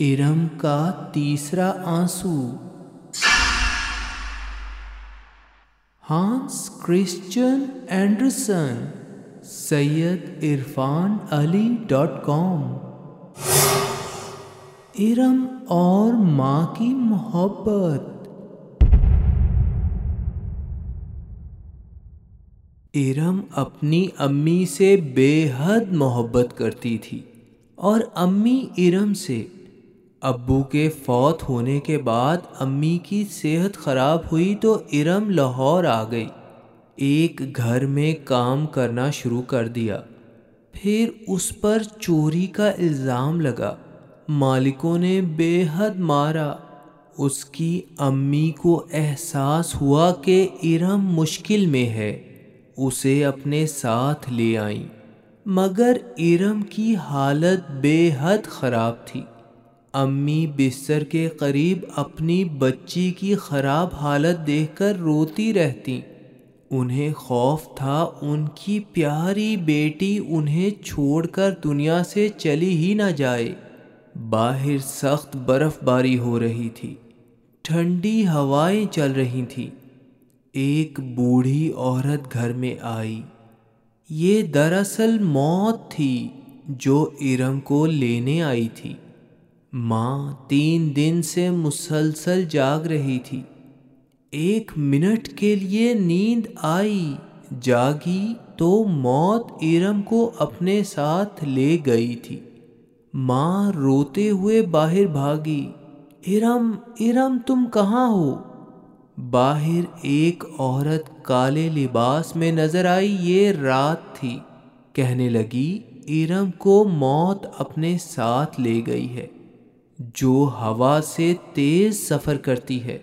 ارم کا تیسرا آنسو۔ Hans Christian Andersen, Syed Irfan Ali dot com. Iram اور ماں کی محبت۔ ارم اپنی امی سے بے حد محبت کرتی تھی اور امی ارم سے ابو کے فوت ہونے کے بعد امی کی صحت خراب ہوئی تو ارم لاہور آ گئی۔ ایک گھر میں کام کرنا شروع کر دیا۔ پھر اس پر چوری کا الزام لگا۔ مالکوں نے بے حد مارا۔ اس کی امی کو احساس ہوا کہ ارم مشکل میں ہے۔ اسے اپنے ساتھ لے آئیں۔ مگر ارم کی حالت بے حد خراب تھی۔ امی بستر کے قریب اپنی بچی کی خراب حالت دیکھ کر روتی رہتی۔ انہیں خوف تھا، ان کی پیاری بیٹی انہیں چھوڑ کر دنیا سے چلی ہی نہ جائے۔ باہر سخت برف باری ہو رہی تھی۔ ٹھنڈی ہوائیں چل رہی تھیں ایک بوڑھی عورت گھر میں آئی۔ یہ دراصل موت تھی جو ارم کو لینے آئی تھی۔ ماں تین دن سے مسلسل جاگ رہی تھی۔ ایک منٹ کے لیے نیند آئی، جاگی تو موت ارم کو اپنے ساتھ لے گئی تھی۔ ماں روتے ہوئے باہر بھاگی۔ ارم ارم تم کہاں ہو؟ باہر ایک عورت کالے لباس میں نظر آئی، یہ رات تھی۔ کہنے لگی ارم کو موت اپنے ساتھ لے گئی ہے۔ جو ہوا سے تیز سفر کرتی ہے،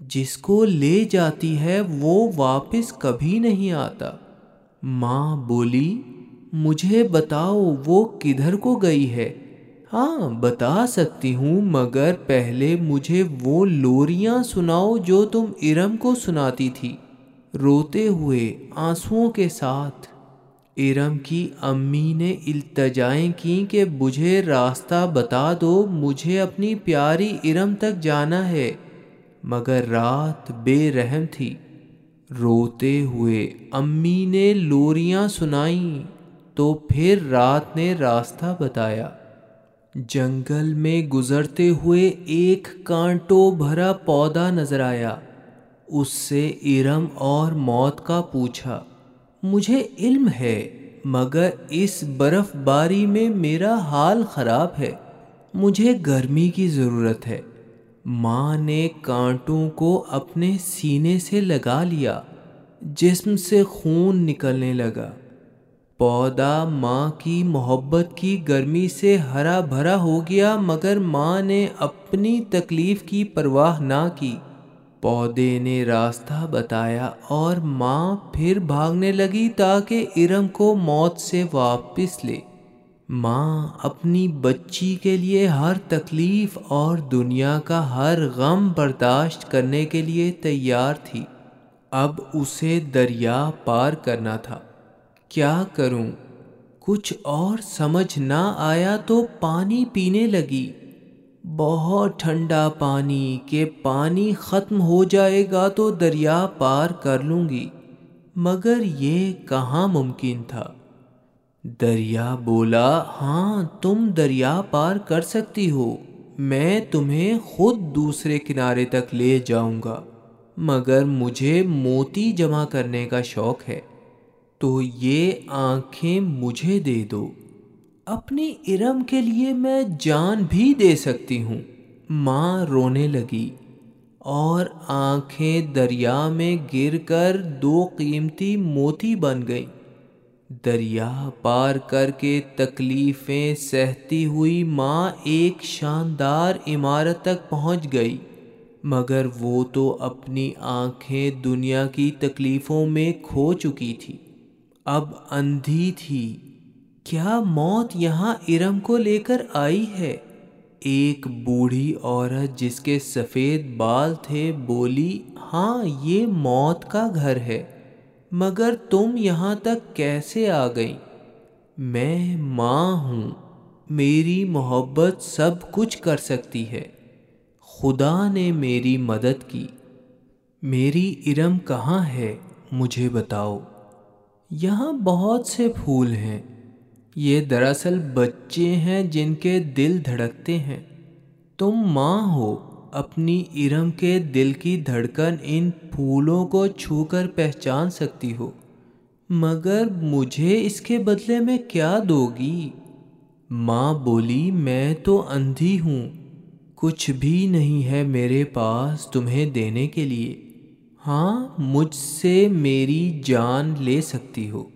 جس کو لے جاتی ہے وہ واپس کبھی نہیں آتا۔ ماں بولی، مجھے بتاؤ وہ کدھر کو گئی ہے؟ ہاں بتا سکتی ہوں، مگر پہلے مجھے وہ لوریاں سناؤ جو تم ارم کو سناتی تھی۔ روتے ہوئے آنسوؤں کے ساتھ ارم کی امی نے التجائیں کی کہ مجھے راستہ بتا دو، مجھے اپنی پیاری ارم تک جانا ہے۔ مگر رات بے رحم تھی۔ روتے ہوئے امی نے لوریاں سنائیں۔ تو پھر رات نے راستہ بتایا۔ جنگل میں گزرتے ہوئے ایک کانٹوں بھرا پودا نظر آیا۔ اس سے ارم اور موت کا پوچھا۔ مجھے علم ہے، مگر اس برف باری میں میرا حال خراب ہے۔ مجھے گرمی کی ضرورت ہے۔ ماں نے کانٹوں کو اپنے سینے سے لگا لیا، جسم سے خون نکلنے لگا۔ پودا ماں کی محبت کی گرمی سے ہرا بھرا ہو گیا، مگر ماں نے اپنی تکلیف کی پرواہ نہ کی۔ پودے نے راستہ بتایا اور ماں پھر بھاگنے لگی تاکہ ارم کو موت سے واپس لے۔ ماں اپنی بچی کے لیے ہر تکلیف اور دنیا کا ہر غم برداشت کرنے کے لیے تیار تھی۔ اب اسے دریا پار کرنا تھا۔ کیا کروں؟ کچھ اور سمجھ نہ آیا تو پانی پینے لگی۔ بہت ٹھنڈا پانی کہ پانی ختم ہو جائے گا تو دریا پار کر لوں گی۔ مگر یہ کہاں ممکن تھا؟ دریا بولا ہاں تم دریا پار کر سکتی ہو۔ میں تمہیں خود دوسرے کنارے تک لے جاؤں گا۔ مگر مجھے موتی جمع کرنے کا شوق ہے۔ تو یہ آنکھیں مجھے دے دو۔ اپنی ارم کے لیے میں جان بھی دے سکتی ہوں۔ ماں رونے لگی اور آنکھیں دریا میں گر کر دو قیمتی موتی بن گئی دریا پار کر کے تکلیفیں سہتی ہوئی ماں ایک شاندار عمارت تک پہنچ گئی۔ مگر وہ تو اپنی آنکھیں دنیا کی تکلیفوں میں کھو چکی تھی۔ اب اندھی تھی۔ کیا موت یہاں ارم کو لے کر آئی ہے؟ ایک بوڑھی عورت جس کے سفید بال تھے بولی ہاں یہ موت کا گھر ہے، مگر تم یہاں تک کیسے آ گئی میں ماں ہوں، میری محبت سب کچھ کر سکتی ہے۔ خدا نے میری مدد کی۔ میری ارم کہاں ہے، مجھے بتاؤ۔ یہاں بہت سے پھول ہیں۔ یہ دراصل بچے ہیں جن کے دل دھڑکتے ہیں۔ تم ماں ہو، اپنی ارم کے دل کی دھڑکن ان پھولوں کو چھو کر پہچان سکتی ہو۔ مگر مجھے اس کے بدلے میں کیا دو گی ماں بولی، میں تو اندھی ہوں۔ کچھ بھی نہیں ہے میرے پاس تمہیں دینے کے لیے۔ ہاں مجھ سے میری جان لے سکتی ہو۔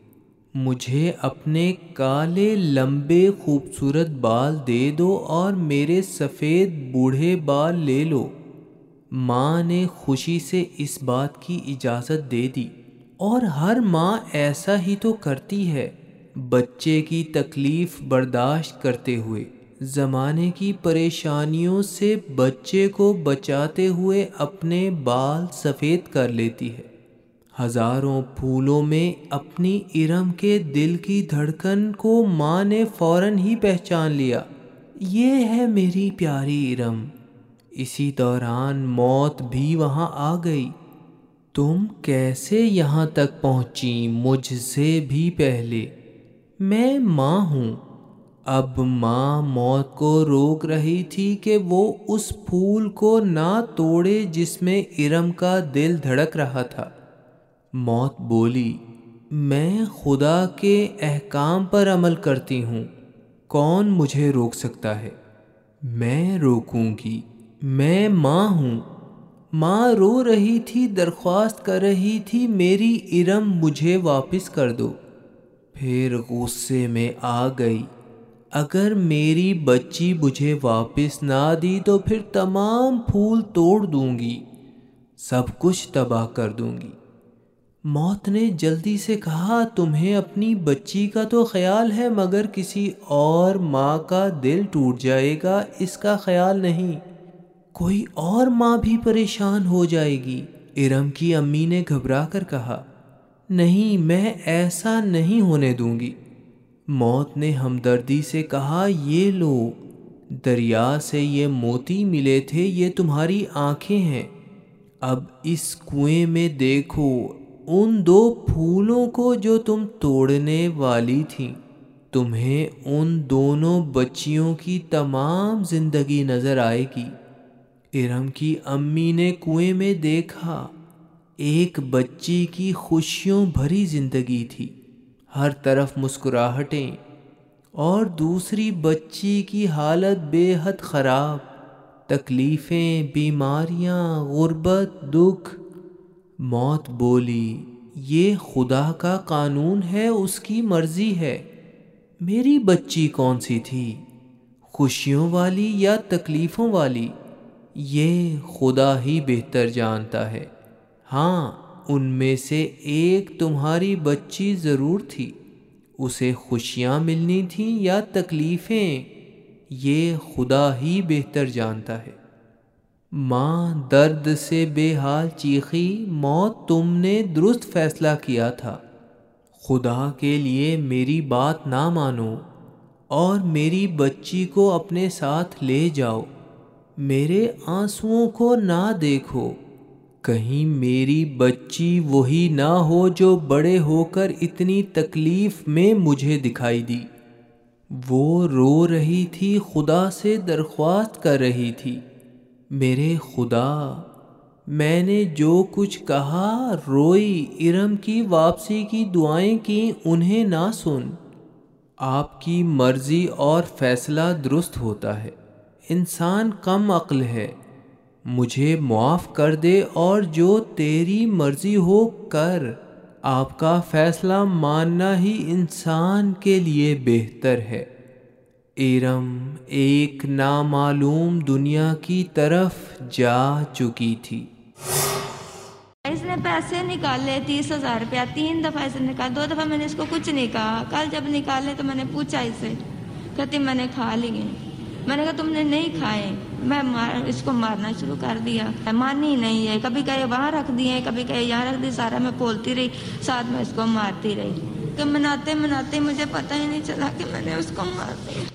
مجھے اپنے کالے لمبے خوبصورت بال دے دو اور میرے سفید بوڑھے بال لے لو۔ ماں نے خوشی سے اس بات کی اجازت دے دی۔ اور ہر ماں ایسا ہی تو کرتی ہے۔ بچے کی تکلیف برداشت کرتے ہوئے، زمانے کی پریشانیوں سے بچے کو بچاتے ہوئے اپنے بال سفید کر لیتی ہے۔ ہزاروں پھولوں میں اپنی ارم کے دل کی دھڑکن کو ماں نے فوراً ہی پہچان لیا۔ یہ ہے میری پیاری ارم۔ اسی دوران موت بھی وہاں آ گئی۔ تم کیسے یہاں تک پہنچی مجھ سے بھی پہلے؟ میں ماں ہوں۔ اب ماں موت کو روک رہی تھی کہ وہ اس پھول کو نہ توڑے جس میں ارم کا دل دھڑک رہا تھا۔ موت بولی، میں خدا کے احکام پر عمل کرتی ہوں، کون مجھے روک سکتا ہے؟ میں روکوں گی، میں ماں ہوں۔ ماں رو رہی تھی، درخواست کر رہی تھی، میری ارم مجھے واپس کر دو۔ پھر غصے میں آ گئی۔ اگر میری بچی مجھے واپس نہ دی تو پھر تمام پھول توڑ دوں گی۔ سب کچھ تباہ کر دوں گی۔ موت نے جلدی سے کہا، تمہیں اپنی بچی کا تو خیال ہے مگر کسی اور ماں کا دل ٹوٹ جائے گا، اس کا خیال نہیں۔ کوئی اور ماں بھی پریشان ہو جائے گی۔ ارم کی امی نے گھبرا کر کہا، نہیں، میں ایسا نہیں ہونے دوں گی۔ موت نے ہمدردی سے کہا، یہ لو، دریا سے یہ موتی ملے تھے، یہ تمہاری آنکھیں ہیں۔ اب اس کنویں میں دیکھو ان دو پھولوں کو جو تم توڑنے والی تھیں، تمہیں ان دونوں بچیوں کی تمام زندگی نظر آئے گی۔ ارم کی امی نے کنویں میں دیکھا، ایک بچی کی خوشیوں بھری زندگی تھی۔ ہر طرف مسکراہٹیں اور دوسری بچی کی حالت بے حد خراب۔ تکلیفیں، بیماریاں، غربت، دکھ۔ موت بولی، یہ خدا کا قانون ہے، اس کی مرضی ہے۔ میری بچی کون سی تھی؟ خوشیوں والی یا تکلیفوں والی؟ یہ خدا ہی بہتر جانتا ہے۔ ہاں ان میں سے ایک تمہاری بچی ضرور تھی۔ اسے خوشیاں ملنی تھیں یا تکلیفیں؟ یہ خدا ہی بہتر جانتا ہے۔ ماں درد سے بے حال چیخی، موت تم نے درست فیصلہ کیا تھا۔ خدا کے لیے میری بات نہ مانو اور میری بچی کو اپنے ساتھ لے جاؤ۔ میرے آنسوؤں کو نہ دیکھو۔ کہیں میری بچی وہی نہ ہو جو بڑے ہو کر اتنی تکلیف میں مجھے دکھائی دی۔ وہ رو رہی تھی، خدا سے درخواست کر رہی تھی۔ میرے خدا، میں نے جو کچھ کہا، روئی ارم کی واپسی کی دعائیں کی انہیں نہ سن۔ آپ کی مرضی اور فیصلہ درست ہوتا ہے۔ انسان کم عقل ہے۔ مجھے معاف کر دے اور جو تیری مرضی ہو، کر۔ آپ کا فیصلہ ماننا ہی انسان کے لیے بہتر ہے۔ ایرم ایک نامعلوم دنیا کی طرف جا چکی تھی۔ اس نے پیسے نکالے تیس ہزار روپیہ، تین دفعہ اسے نکال، دو دفعہ میں نے اس کو کچھ نہیں کہا۔ کل جب نکالے تو میں نے پوچھا اسے، کہتی میں نے کھا لیے میں نے کہا تم نے نہیں کھائے۔ میں اس کو مارنا شروع کر دیا۔ مانی نہیں ہے۔ کبھی کہیں وہاں رکھ دیے، کبھی کہیں یہاں رکھ دی، سارا میں بولتی رہی۔ ساتھ میں اس کو مارتی رہی۔ کہ مناتے مناتے مجھے پتہ ہی نہیں چلا کہ میں نے اس کو مار دیا۔